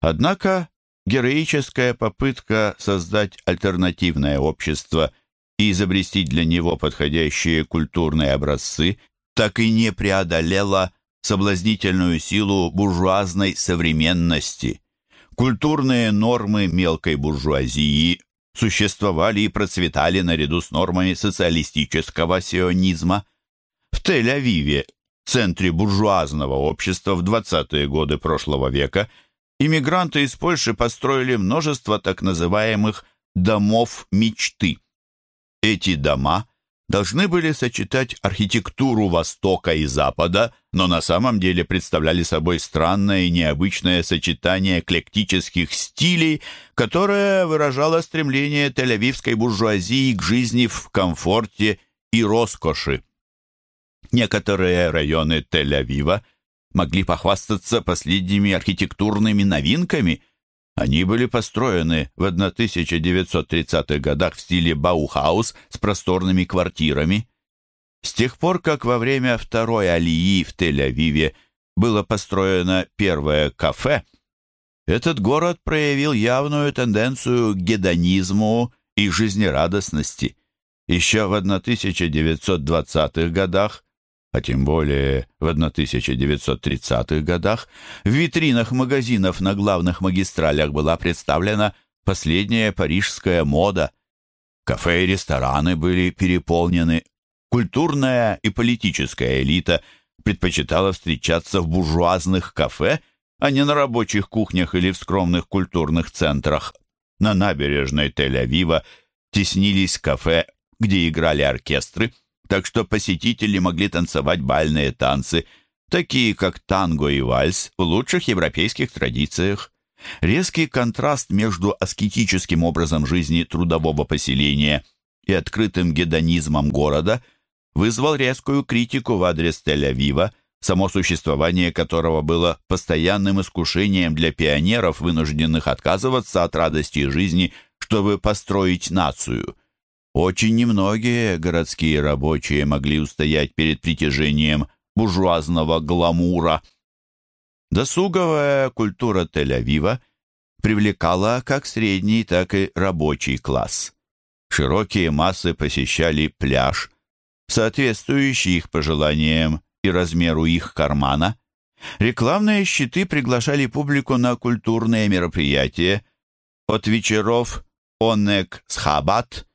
[SPEAKER 1] Однако героическая попытка создать альтернативное общество – и изобрести для него подходящие культурные образцы, так и не преодолела соблазнительную силу буржуазной современности. Культурные нормы мелкой буржуазии существовали и процветали наряду с нормами социалистического сионизма. В Тель-Авиве, центре буржуазного общества в 20-е годы прошлого века, иммигранты из Польши построили множество так называемых «домов мечты». Эти дома должны были сочетать архитектуру Востока и Запада, но на самом деле представляли собой странное и необычное сочетание эклектических стилей, которое выражало стремление тель-авивской буржуазии к жизни в комфорте и роскоши. Некоторые районы Тель-Авива могли похвастаться последними архитектурными новинками – они были построены в 1930-х годах в стиле Баухаус с просторными квартирами. С тех пор, как во время второй алии в Тель-Авиве было построено первое кафе, этот город проявил явную тенденцию к гедонизму и жизнерадостности. Еще в 1920-х годах а тем более в 1930-х годах, в витринах магазинов на главных магистралях была представлена последняя парижская мода. Кафе и рестораны были переполнены. Культурная и политическая элита предпочитала встречаться в буржуазных кафе, а не на рабочих кухнях или в скромных культурных центрах. На набережной Тель-Авива теснились кафе, где играли оркестры – так что посетители могли танцевать бальные танцы, такие как танго и вальс в лучших европейских традициях. Резкий контраст между аскетическим образом жизни трудового поселения и открытым гедонизмом города вызвал резкую критику в адрес Тель-Авива, само существование которого было постоянным искушением для пионеров, вынужденных отказываться от радости жизни, чтобы построить нацию – очень немногие городские рабочие могли устоять перед притяжением буржуазного гламура. Досуговая культура Тель-Авива привлекала как средний, так и рабочий класс. Широкие массы посещали пляж, соответствующий их пожеланиям и размеру их кармана. Рекламные щиты приглашали публику на культурные мероприятия от вечеров «Онек Схабат»,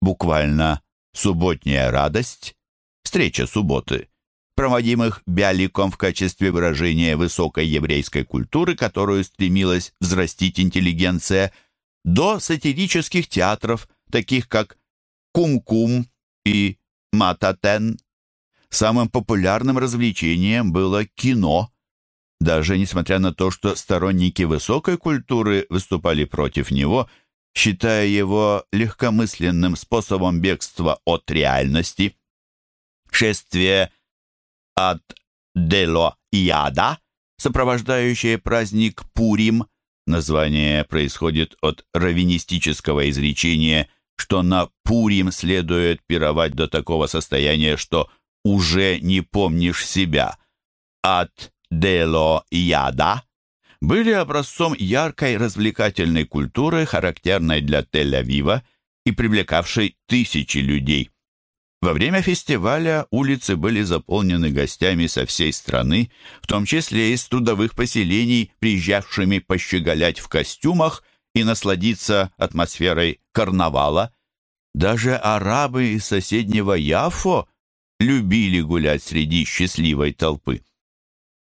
[SPEAKER 1] буквально «Субботняя радость», встреча субботы, проводимых Бяликом в качестве выражения высокой еврейской культуры, которую стремилась взрастить интеллигенция, до сатирических театров, таких как «Кум-Кум» и «Мататен», Самым популярным развлечением было кино. Даже несмотря на то, что сторонники высокой культуры выступали против него, считая его легкомысленным способом бегства от реальности. Шествие от Дело Яда, сопровождающее праздник Пурим, название происходит от раввинистического изречения, что на Пурим следует пировать до такого состояния, что уже не помнишь себя, от Дело Яда были образцом яркой развлекательной культуры, характерной для Тель-Авива и привлекавшей тысячи людей. Во время фестиваля улицы были заполнены гостями со всей страны, в том числе из трудовых поселений, приезжавшими пощеголять в костюмах и насладиться атмосферой карнавала. Даже арабы из соседнего Яфо любили гулять среди счастливой толпы.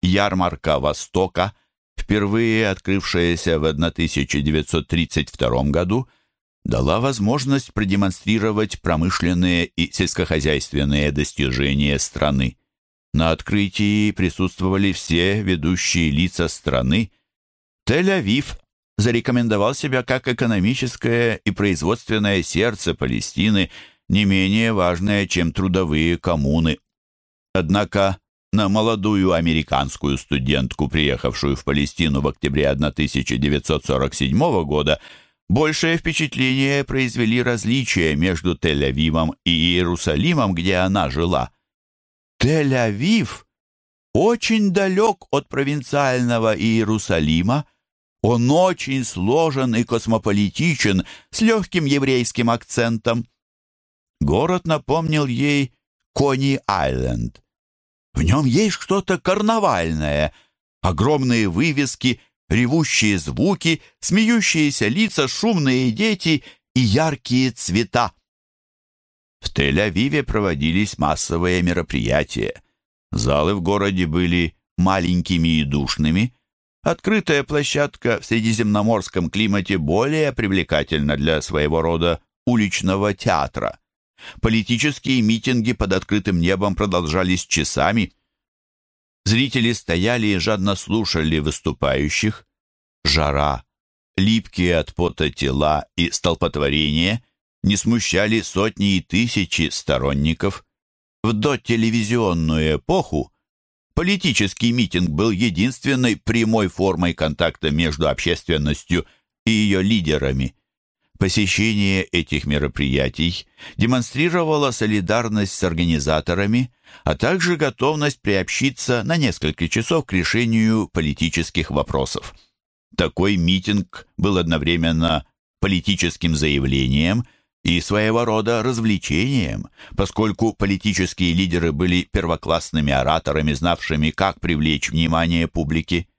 [SPEAKER 1] Ярмарка Востока, впервые открывшаяся в 1932 году, дала возможность продемонстрировать промышленные и сельскохозяйственные достижения страны. На открытии присутствовали все ведущие лица страны. Тель-Авив зарекомендовал себя как экономическое и производственное сердце Палестины – не менее важное, чем трудовые коммуны. Однако на молодую американскую студентку, приехавшую в Палестину в октябре 1947 года, большее впечатление произвели различия между Тель-Авивом и Иерусалимом, где она жила. Тель-Авив очень далек от провинциального Иерусалима, он очень сложен и космополитичен, с легким еврейским акцентом. Город напомнил ей Кони-Айленд. В нем есть что-то карнавальное. Огромные вывески, ревущие звуки, смеющиеся лица, шумные дети и яркие цвета. В Тель-Авиве проводились массовые мероприятия. Залы в городе были маленькими и душными. Открытая площадка в средиземноморском климате более привлекательна для своего рода уличного театра. Политические митинги под открытым небом продолжались часами. Зрители стояли и жадно слушали выступающих. Жара, липкие от пота тела и столпотворение не смущали сотни и тысячи сторонников. В дотелевизионную эпоху политический митинг был единственной прямой формой контакта между общественностью и ее лидерами. Посещение этих мероприятий демонстрировало солидарность с организаторами, а также готовность приобщиться на несколько часов к решению политических вопросов. Такой митинг был одновременно политическим заявлением и своего рода развлечением, поскольку политические лидеры были первоклассными ораторами, знавшими, как привлечь внимание публики.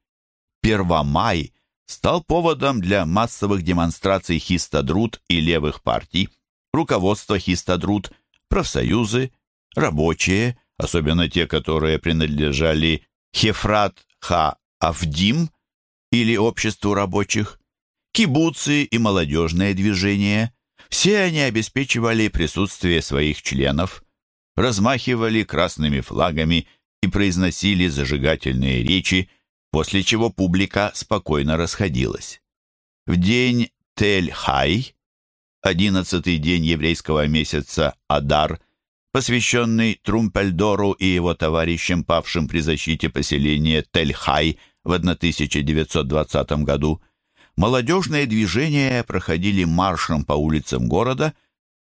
[SPEAKER 1] Первомай стал поводом для массовых демонстраций хистадрут и левых партий. Руководство хистадрут, профсоюзы, рабочие, особенно те, которые принадлежали Хефрат Ха Авдим или Обществу рабочих, кибуцы и молодежное движение, все они обеспечивали присутствие своих членов, размахивали красными флагами и произносили зажигательные речи, после чего публика спокойно расходилась. В день Тель-Хай, одиннадцатый день еврейского месяца Адар, посвященный Трумпельдору и его товарищам, павшим при защите поселения Тель-Хай в 1920 году, молодежные движения проходили маршем по улицам города,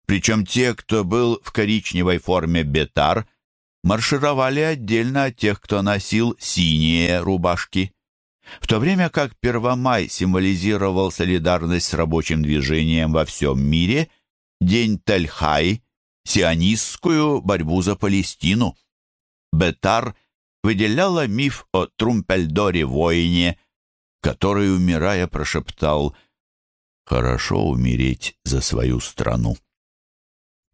[SPEAKER 1] причем те, кто был в коричневой форме бетар, маршировали отдельно от тех, кто носил синие рубашки. В то время как Первомай символизировал солидарность с рабочим движением во всем мире, День Тельхай – сионистскую борьбу за Палестину. Бетар выделяла миф о Трумпельдоре-воине, который, умирая, прошептал «Хорошо умереть за свою страну».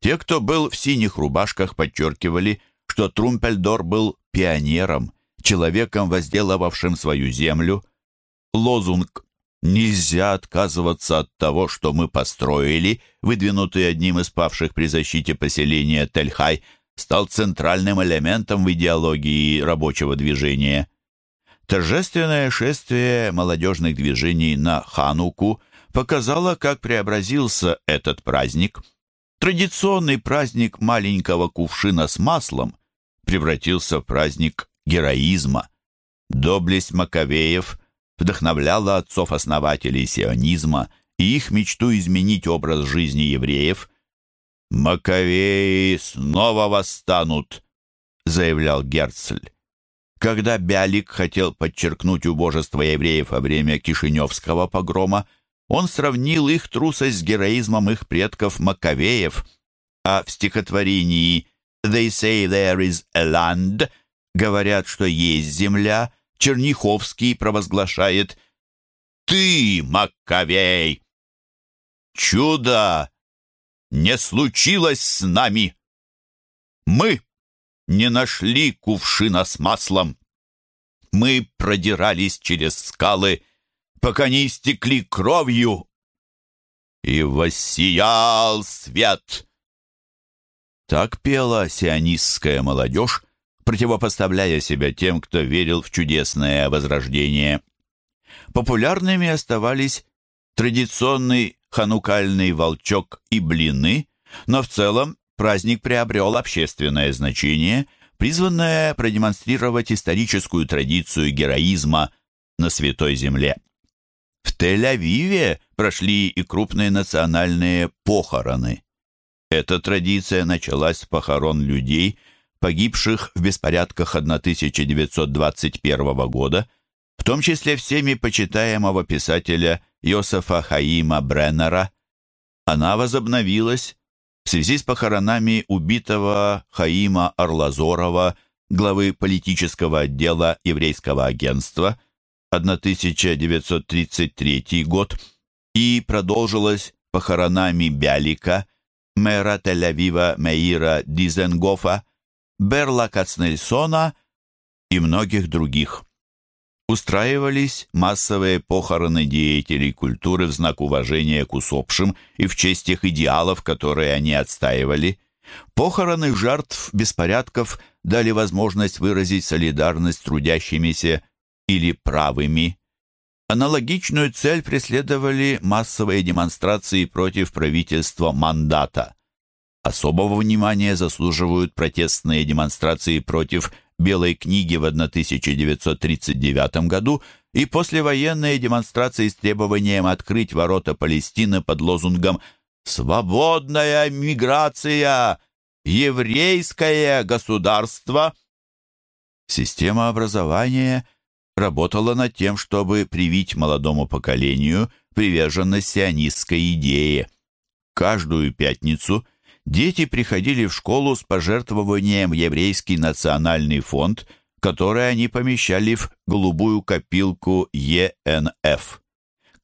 [SPEAKER 1] Те, кто был в синих рубашках, подчеркивали, что Трумпельдор был пионером, человеком, возделывавшим свою землю. Лозунг «Нельзя отказываться от того, что мы построили», выдвинутый одним из павших при защите поселения Тельхай, стал центральным элементом в идеологии рабочего движения. Торжественное шествие молодежных движений на Хануку показало, как преобразился этот праздник. Традиционный праздник маленького кувшина с маслом превратился в праздник героизма. Доблесть Маковеев вдохновляла отцов-основателей сионизма и их мечту изменить образ жизни евреев. «Маковеи снова восстанут», — заявлял Герцль. Когда Бялик хотел подчеркнуть убожество евреев во время Кишиневского погрома, он сравнил их трусость с героизмом их предков Маковеев, а в стихотворении «They say there is a land» говорят, что есть земля, Черняховский провозглашает «Ты, Маковей! Чудо не случилось с нами! Мы не нашли кувшина с маслом. Мы продирались через скалы, пока не истекли кровью, и воссиял свет. Так пела сионистская молодежь, противопоставляя себя тем, кто верил в чудесное возрождение. Популярными оставались традиционный ханукальный волчок и блины, но в целом праздник приобрел общественное значение, призванное продемонстрировать историческую традицию героизма на Святой Земле. В Тель-Авиве прошли и крупные национальные похороны. Эта традиция началась с похорон людей, погибших в беспорядках 1921 года, в том числе всеми почитаемого писателя Йосефа Хаима Бреннера. Она возобновилась в связи с похоронами убитого Хаима Орлазорова, главы политического отдела еврейского агентства, 1933 год, и продолжилась похоронами Бялика, мэра Тель-Авива Меира Дизенгофа, Берла Кацнельсона и многих других. Устраивались массовые похороны деятелей культуры в знак уважения к усопшим и в честь тех идеалов, которые они отстаивали. Похороны жертв беспорядков дали возможность выразить солидарность трудящимися или правыми. Аналогичную цель преследовали массовые демонстрации против правительства мандата. Особого внимания заслуживают протестные демонстрации против Белой книги в 1939 году и послевоенные демонстрации с требованием открыть ворота Палестины под лозунгом «Свободная миграция! Еврейское государство!» Система образования работала над тем, чтобы привить молодому поколению приверженность сионистской идее. Каждую пятницу – дети приходили в школу с пожертвованием Еврейский национальный фонд, который они помещали в голубую копилку ЕНФ.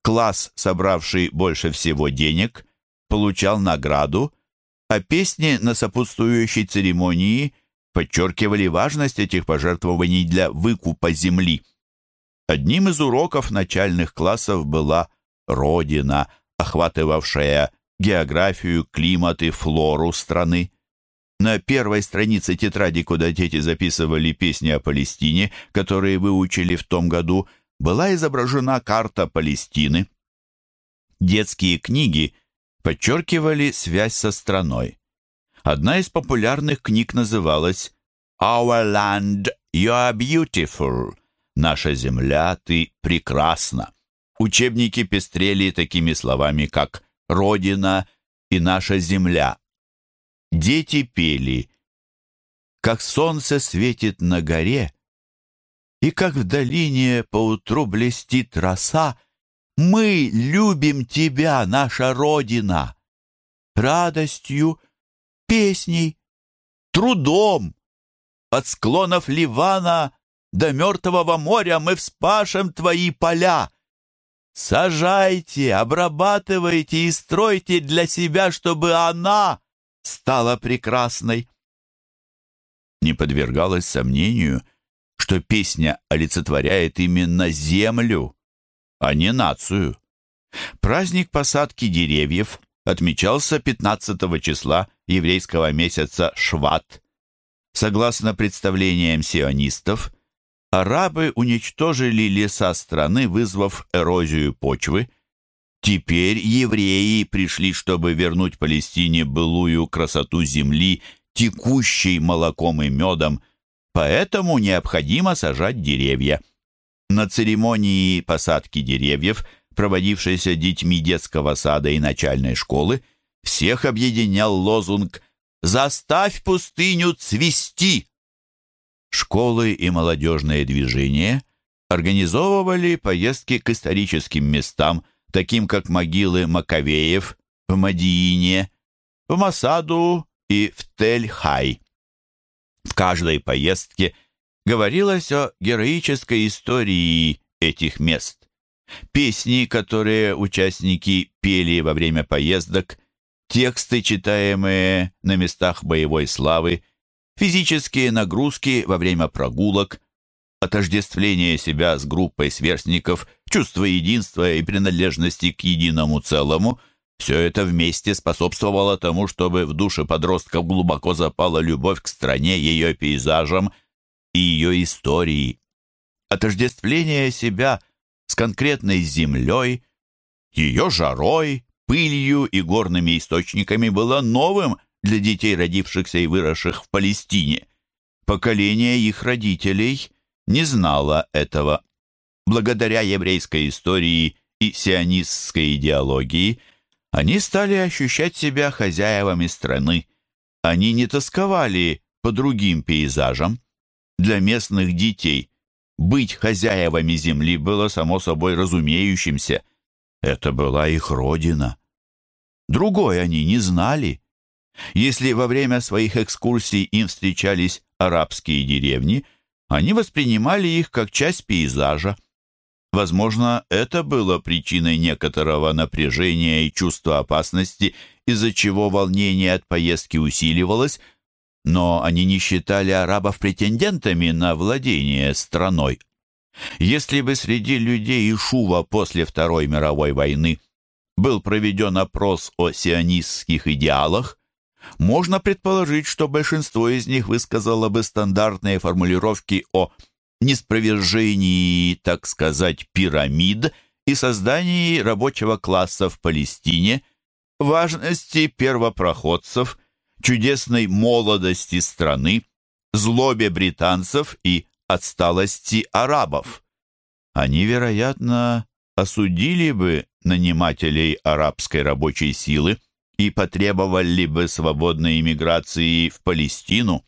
[SPEAKER 1] Класс, собравший больше всего денег, получал награду, а песни на сопутствующей церемонии подчеркивали важность этих пожертвований для выкупа земли. Одним из уроков начальных классов была «Родина», охватывавшая географию, климат и флору страны. На первой странице тетради, куда дети записывали песни о Палестине, которые выучили в том году, была изображена карта Палестины. Детские книги подчеркивали связь со страной. Одна из популярных книг называлась «Our land, you are beautiful» «Наша земля, ты прекрасна». Учебники пестрели такими словами, как Родина и наша земля. Дети пели, как солнце светит на горе, и как в долине поутру блестит роса, мы любим тебя, наша Родина, радостью, песней, трудом, от склонов Ливана до Мертвого моря мы вспашем твои поля. Сажайте, обрабатывайте и стройте для себя, чтобы она стала прекрасной. Не подвергалось сомнению, что песня олицетворяет именно землю, а не нацию. Праздник посадки деревьев отмечался 15 числа еврейского месяца Шват. Согласно представлениям сионистов, арабы уничтожили леса страны, вызвав эрозию почвы. Теперь евреи пришли, чтобы вернуть Палестине былую красоту земли, текущей молоком и медом, поэтому необходимо сажать деревья. На церемонии посадки деревьев, проводившейся детьми детского сада и начальной школы, всех объединял лозунг «Заставь пустыню цвести!» Школы и молодежные движения организовывали поездки к историческим местам, таким как могилы Маковеев в Мадиине, в Масаду и в Тель-Хай. В каждой поездке говорилось о героической истории этих мест. Песни, которые участники пели во время поездок, тексты, читаемые на местах боевой славы, физические нагрузки во время прогулок, отождествление себя с группой сверстников, чувство единства и принадлежности к единому целому – все это вместе способствовало тому, чтобы в душе подростков глубоко запала любовь к стране, ее пейзажам и ее истории. Отождествление себя с конкретной землей, ее жарой, пылью и горными источниками было новым для детей, родившихся и выросших в Палестине. Поколение их родителей не знало этого. Благодаря еврейской истории и сионистской идеологии они стали ощущать себя хозяевами страны. Они не тосковали по другим пейзажам. Для местных детей быть хозяевами земли было само собой разумеющимся. Это была их родина. Другой они не знали. Если во время своих экскурсий им встречались арабские деревни, они воспринимали их как часть пейзажа. Возможно, это было причиной некоторого напряжения и чувства опасности, из-за чего волнение от поездки усиливалось, но они не считали арабов претендентами на владение страной. Если бы среди людей Ишува после Второй мировой войны был проведен опрос о сионистских идеалах, можно предположить, что большинство из них высказало бы стандартные формулировки о неспровержении, так сказать, пирамид и создании рабочего класса в Палестине, важности первопроходцев, чудесной молодости страны, злобе британцев и отсталости арабов. Они, вероятно, осудили бы нанимателей арабской рабочей силы и потребовали бы свободной иммиграции в Палестину.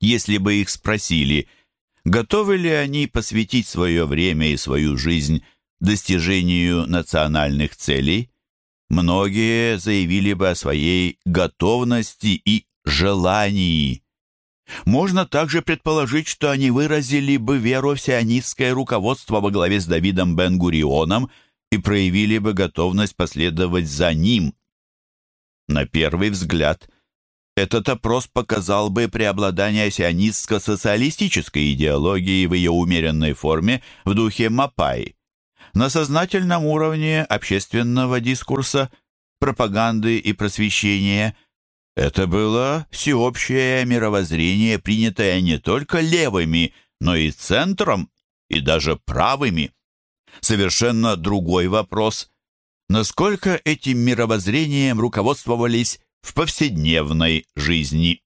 [SPEAKER 1] Если бы их спросили, готовы ли они посвятить свое время и свою жизнь достижению национальных целей, многие заявили бы о своей готовности и желании. Можно также предположить, что они выразили бы веру в сионистское руководство во главе с Давидом Бен-Гурионом и проявили бы готовность последовать за ним. На первый взгляд, этот опрос показал бы преобладание сионистско-социалистической идеологии в ее умеренной форме в духе Мапай. На сознательном уровне общественного дискурса, пропаганды и просвещения – это было всеобщее мировоззрение, принятое не только левыми, но и центром, и даже правыми. Совершенно другой вопрос. Насколько этим мировоззрением руководствовались в повседневной жизни?